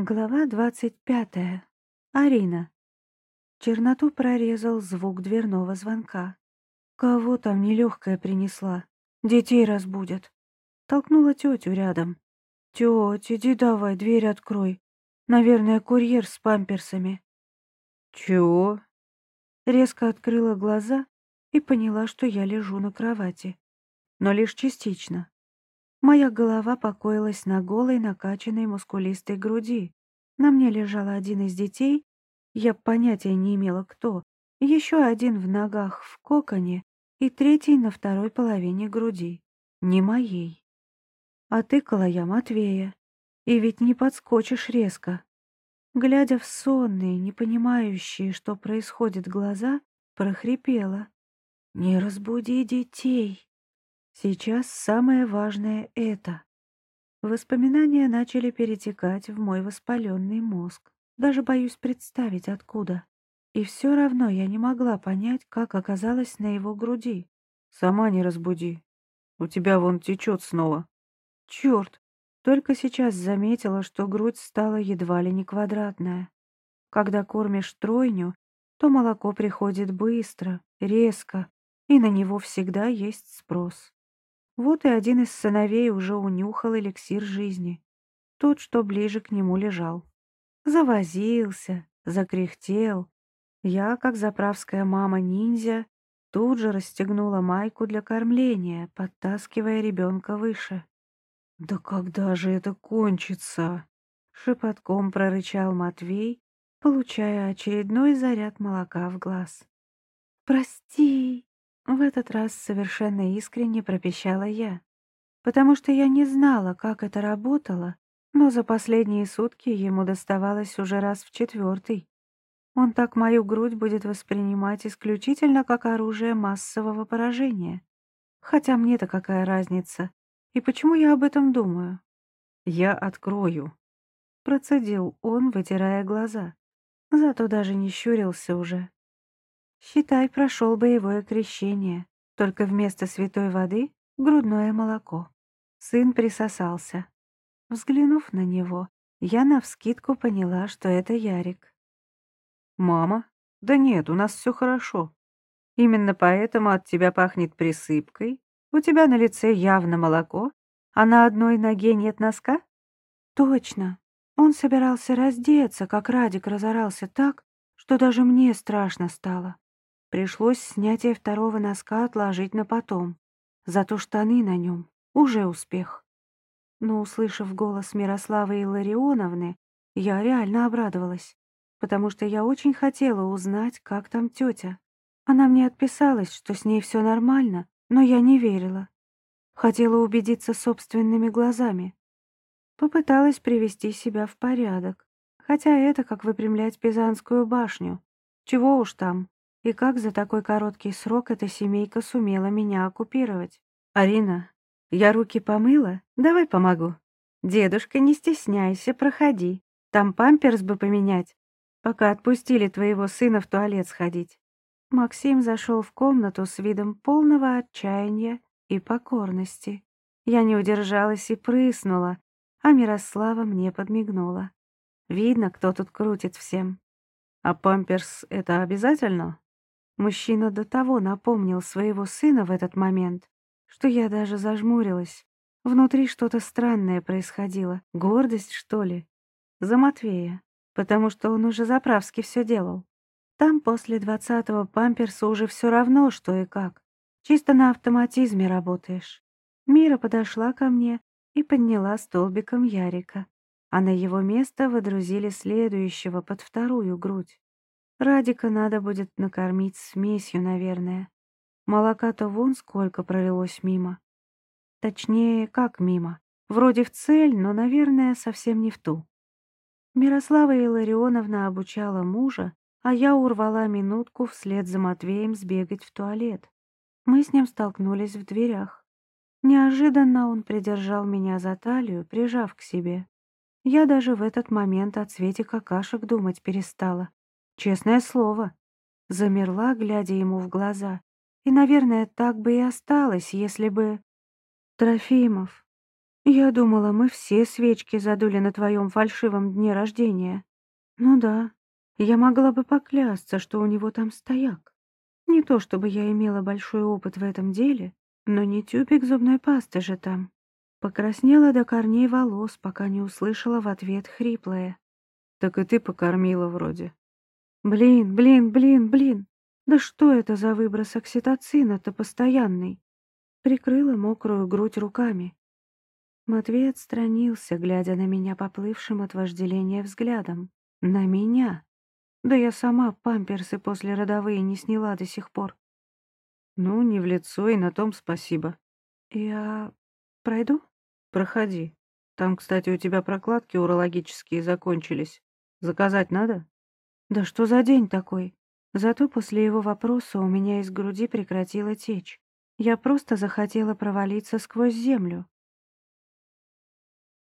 Глава двадцать пятая. Арина. Черноту прорезал звук дверного звонка. Кого там нелегкая принесла? Детей разбудят. Толкнула тетю рядом. Тетя, иди давай, дверь открой. Наверное, курьер с памперсами. Чего? Резко открыла глаза и поняла, что я лежу на кровати. Но лишь частично. Моя голова покоилась на голой, накачанной мускулистой груди. На мне лежал один из детей, я понятия не имела кто, еще один в ногах в коконе и третий на второй половине груди, не моей. Отыкала я Матвея, и ведь не подскочишь резко. Глядя в сонные, не понимающие, что происходит глаза, прохрипела. «Не разбуди детей!» Сейчас самое важное — это. Воспоминания начали перетекать в мой воспаленный мозг. Даже боюсь представить, откуда. И все равно я не могла понять, как оказалась на его груди. «Сама не разбуди. У тебя вон течет снова». Черт! Только сейчас заметила, что грудь стала едва ли не квадратная. Когда кормишь тройню, то молоко приходит быстро, резко, и на него всегда есть спрос. Вот и один из сыновей уже унюхал эликсир жизни. Тот, что ближе к нему лежал. Завозился, закряхтел. Я, как заправская мама-ниндзя, тут же расстегнула майку для кормления, подтаскивая ребенка выше. «Да когда же это кончится?» — шепотком прорычал Матвей, получая очередной заряд молока в глаз. «Прости!» В этот раз совершенно искренне пропищала я, потому что я не знала, как это работало, но за последние сутки ему доставалось уже раз в четвертый. Он так мою грудь будет воспринимать исключительно как оружие массового поражения. Хотя мне-то какая разница? И почему я об этом думаю? Я открою. Процедил он, вытирая глаза. Зато даже не щурился уже. Считай, прошел боевое крещение, только вместо святой воды — грудное молоко. Сын присосался. Взглянув на него, я навскидку поняла, что это Ярик. «Мама? Да нет, у нас все хорошо. Именно поэтому от тебя пахнет присыпкой. У тебя на лице явно молоко, а на одной ноге нет носка?» «Точно. Он собирался раздеться, как Радик разорался так, что даже мне страшно стало. Пришлось снятие второго носка отложить на потом. Зато штаны на нем — уже успех. Но, услышав голос Мирославы Илларионовны, я реально обрадовалась, потому что я очень хотела узнать, как там тетя. Она мне отписалась, что с ней все нормально, но я не верила. Хотела убедиться собственными глазами. Попыталась привести себя в порядок, хотя это как выпрямлять Пизанскую башню. Чего уж там, и как за такой короткий срок эта семейка сумела меня оккупировать? Арина, я руки помыла? Давай помогу. Дедушка, не стесняйся, проходи. Там памперс бы поменять, пока отпустили твоего сына в туалет сходить. Максим зашел в комнату с видом полного отчаяния и покорности. Я не удержалась и прыснула, а Мирослава мне подмигнула. Видно, кто тут крутит всем. А памперс — это обязательно? Мужчина до того напомнил своего сына в этот момент, что я даже зажмурилась. Внутри что-то странное происходило. Гордость, что ли? За Матвея. Потому что он уже заправски все делал. Там после двадцатого памперса уже все равно, что и как. Чисто на автоматизме работаешь. Мира подошла ко мне и подняла столбиком Ярика, а на его место водрузили следующего под вторую грудь. Радика надо будет накормить смесью, наверное. Молока-то вон сколько пролилось мимо. Точнее, как мимо. Вроде в цель, но, наверное, совсем не в ту. Мирослава Илларионовна обучала мужа, а я урвала минутку вслед за Матвеем сбегать в туалет. Мы с ним столкнулись в дверях. Неожиданно он придержал меня за талию, прижав к себе. Я даже в этот момент о цвете какашек думать перестала. Честное слово. Замерла, глядя ему в глаза. И, наверное, так бы и осталось, если бы... Трофимов. Я думала, мы все свечки задули на твоем фальшивом дне рождения. Ну да, я могла бы поклясться, что у него там стояк. Не то чтобы я имела большой опыт в этом деле, но не тюбик зубной пасты же там. Покраснела до корней волос, пока не услышала в ответ хриплое. «Так и ты покормила вроде». «Блин, блин, блин, блин! Да что это за выброс окситоцина-то постоянный?» Прикрыла мокрую грудь руками. Матвей отстранился, глядя на меня поплывшим от вожделения взглядом. На меня. Да я сама памперсы после родовые не сняла до сих пор. Ну, не в лицо, и на том спасибо. Я пройду? Проходи. Там, кстати, у тебя прокладки урологические закончились. Заказать надо? Да что за день такой? Зато после его вопроса у меня из груди прекратила течь. Я просто захотела провалиться сквозь землю.